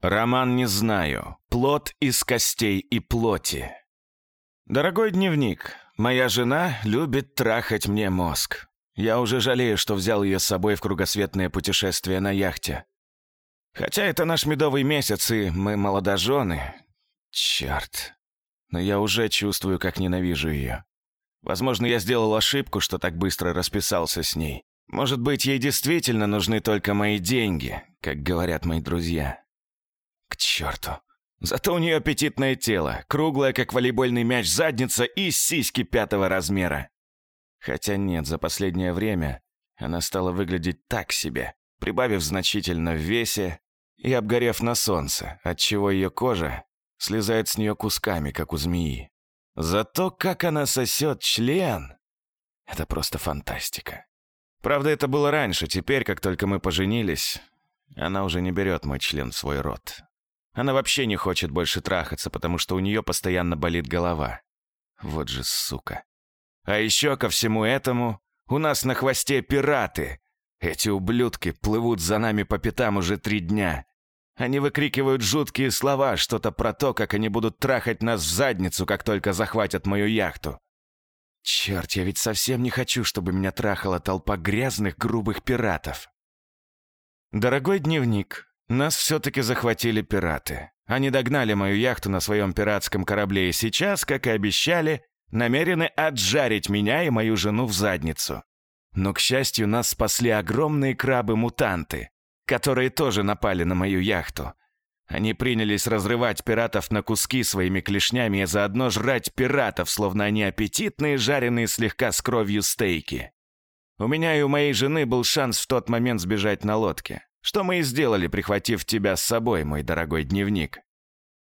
Роман не знаю. Плод из костей и плоти. Дорогой дневник, моя жена любит трахать мне мозг. Я уже жалею, что взял ее с собой в кругосветное путешествие на яхте. Хотя это наш медовый месяц, и мы молодожены. Черт. Но я уже чувствую, как ненавижу ее. Возможно, я сделал ошибку, что так быстро расписался с ней. Может быть, ей действительно нужны только мои деньги, как говорят мои друзья. К черту. Зато у нее аппетитное тело, круглое, как волейбольный мяч, задница и сиськи пятого размера. Хотя нет, за последнее время она стала выглядеть так себе, прибавив значительно в весе и обгорев на солнце, отчего ее кожа слезает с нее кусками, как у змеи. Зато как она сосет член! Это просто фантастика. Правда, это было раньше, теперь, как только мы поженились, она уже не берет мой член в свой рот. Она вообще не хочет больше трахаться, потому что у нее постоянно болит голова. Вот же сука. А еще ко всему этому у нас на хвосте пираты. Эти ублюдки плывут за нами по пятам уже три дня. Они выкрикивают жуткие слова, что-то про то, как они будут трахать нас в задницу, как только захватят мою яхту. Черт, я ведь совсем не хочу, чтобы меня трахала толпа грязных, грубых пиратов. Дорогой дневник, нас все-таки захватили пираты. Они догнали мою яхту на своем пиратском корабле и сейчас, как и обещали, намерены отжарить меня и мою жену в задницу. Но, к счастью, нас спасли огромные крабы-мутанты, которые тоже напали на мою яхту. Они принялись разрывать пиратов на куски своими клешнями и заодно жрать пиратов, словно они аппетитные, жареные слегка с кровью стейки. У меня и у моей жены был шанс в тот момент сбежать на лодке. Что мы и сделали, прихватив тебя с собой, мой дорогой дневник.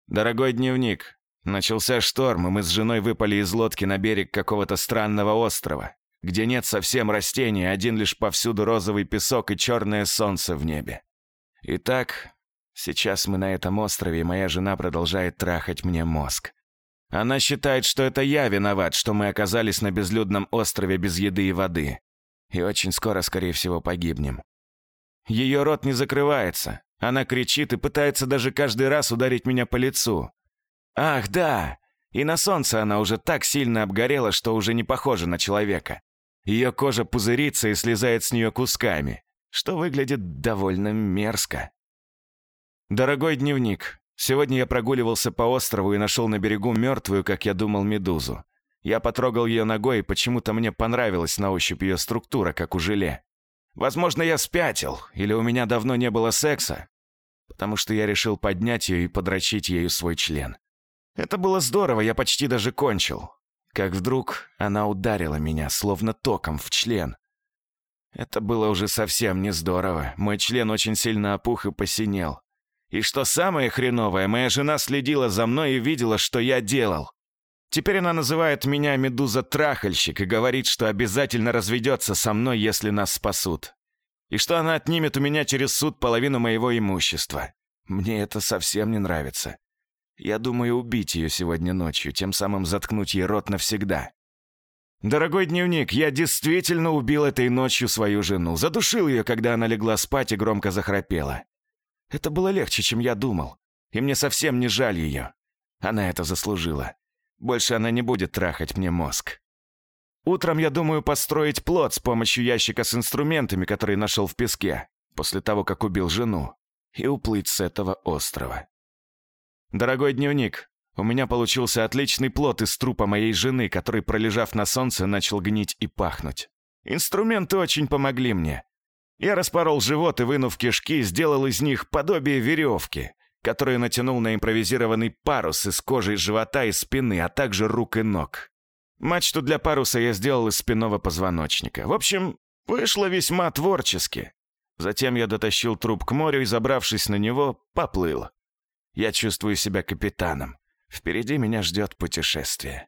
Дорогой дневник, начался шторм, и мы с женой выпали из лодки на берег какого-то странного острова, где нет совсем растений, один лишь повсюду розовый песок и черное солнце в небе. Итак, сейчас мы на этом острове, и моя жена продолжает трахать мне мозг. Она считает, что это я виноват, что мы оказались на безлюдном острове без еды и воды. И очень скоро, скорее всего, погибнем. Ее рот не закрывается. Она кричит и пытается даже каждый раз ударить меня по лицу. Ах, да! И на солнце она уже так сильно обгорела, что уже не похожа на человека. Ее кожа пузырится и слезает с нее кусками, что выглядит довольно мерзко. Дорогой дневник, сегодня я прогуливался по острову и нашел на берегу мертвую, как я думал, медузу. Я потрогал ее ногой, и почему-то мне понравилась на ощупь ее структура, как у желе. Возможно, я спятил, или у меня давно не было секса, потому что я решил поднять ее и подрочить ею свой член. Это было здорово, я почти даже кончил. Как вдруг она ударила меня, словно током, в член. Это было уже совсем не здорово. Мой член очень сильно опух и посинел. И что самое хреновое, моя жена следила за мной и видела, что я делал. Теперь она называет меня Медуза-трахальщик и говорит, что обязательно разведется со мной, если нас спасут. И что она отнимет у меня через суд половину моего имущества. Мне это совсем не нравится. Я думаю убить ее сегодня ночью, тем самым заткнуть ей рот навсегда. Дорогой дневник, я действительно убил этой ночью свою жену. Задушил ее, когда она легла спать и громко захрапела. Это было легче, чем я думал. И мне совсем не жаль ее. Она это заслужила. Больше она не будет трахать мне мозг. Утром я думаю построить плод с помощью ящика с инструментами, который нашел в песке, после того, как убил жену, и уплыть с этого острова. Дорогой дневник, у меня получился отличный плод из трупа моей жены, который, пролежав на солнце, начал гнить и пахнуть. Инструменты очень помогли мне. Я распорол живот и, вынув кишки, сделал из них подобие веревки, которую натянул на импровизированный парус из кожи живота и спины, а также рук и ног. Мачту для паруса я сделал из спинного позвоночника. В общем, вышло весьма творчески. Затем я дотащил труп к морю и, забравшись на него, поплыл. Я чувствую себя капитаном. Впереди меня ждет путешествие.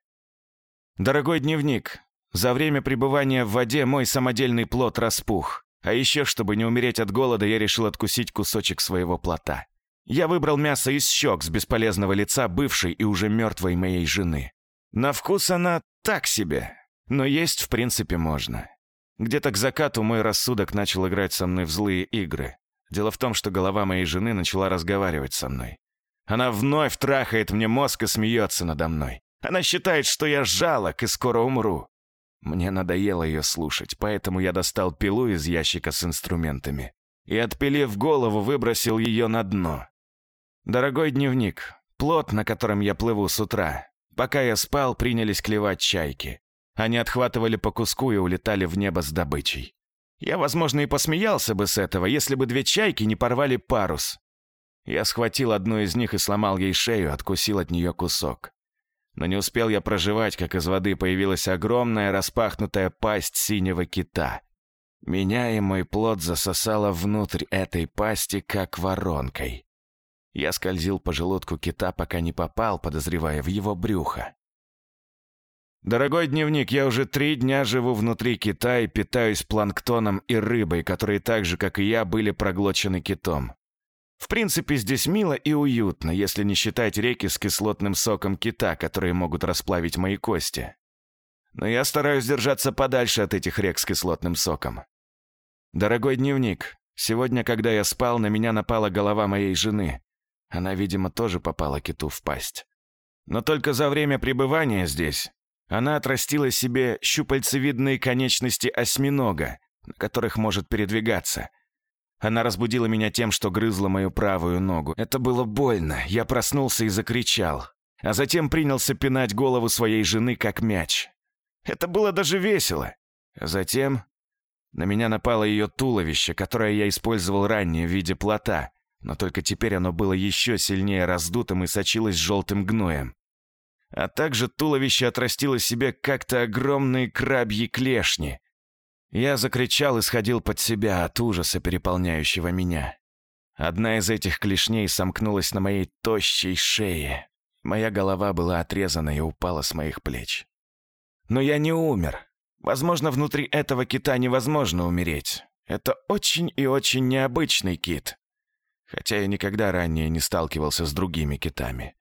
Дорогой дневник, за время пребывания в воде мой самодельный плод распух. А еще, чтобы не умереть от голода, я решил откусить кусочек своего плота. Я выбрал мясо из щек с бесполезного лица бывшей и уже мертвой моей жены. На вкус она так себе, но есть в принципе можно. Где-то к закату мой рассудок начал играть со мной в злые игры. Дело в том, что голова моей жены начала разговаривать со мной. Она вновь трахает мне мозг и смеется надо мной. Она считает, что я жалок и скоро умру. Мне надоело ее слушать, поэтому я достал пилу из ящика с инструментами и, отпилив голову, выбросил ее на дно. Дорогой дневник, плот, на котором я плыву с утра. Пока я спал, принялись клевать чайки. Они отхватывали по куску и улетали в небо с добычей. Я, возможно, и посмеялся бы с этого, если бы две чайки не порвали парус. Я схватил одну из них и сломал ей шею, откусил от нее кусок. Но не успел я проживать, как из воды появилась огромная распахнутая пасть синего кита. Меня и мой плод засосало внутрь этой пасти, как воронкой. Я скользил по желудку кита, пока не попал, подозревая в его брюхо. Дорогой дневник, я уже три дня живу внутри кита и питаюсь планктоном и рыбой, которые так же, как и я, были проглочены китом. В принципе, здесь мило и уютно, если не считать реки с кислотным соком кита, которые могут расплавить мои кости. Но я стараюсь держаться подальше от этих рек с кислотным соком. Дорогой дневник, сегодня, когда я спал, на меня напала голова моей жены. Она, видимо, тоже попала киту в пасть. Но только за время пребывания здесь она отрастила себе щупальцевидные конечности осьминога, на которых может передвигаться — она разбудила меня тем, что грызла мою правую ногу. Это было больно, я проснулся и закричал. А затем принялся пинать голову своей жены, как мяч. Это было даже весело. Затем на меня напало ее туловище, которое я использовал ранее в виде плота, но только теперь оно было еще сильнее раздутым и сочилось желтым гноем. А также туловище отрастило себе как-то огромные крабьи клешни, я закричал и сходил под себя от ужаса, переполняющего меня. Одна из этих клешней сомкнулась на моей тощей шее. Моя голова была отрезана и упала с моих плеч. Но я не умер. Возможно, внутри этого кита невозможно умереть. Это очень и очень необычный кит. Хотя я никогда ранее не сталкивался с другими китами.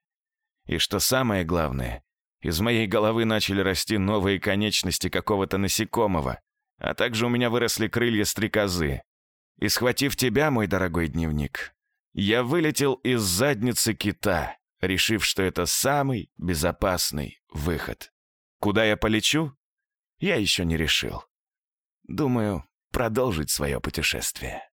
И что самое главное, из моей головы начали расти новые конечности какого-то насекомого, а также у меня выросли крылья стрекозы. И схватив тебя, мой дорогой дневник, я вылетел из задницы кита, решив, что это самый безопасный выход. Куда я полечу? Я еще не решил. Думаю, продолжить свое путешествие.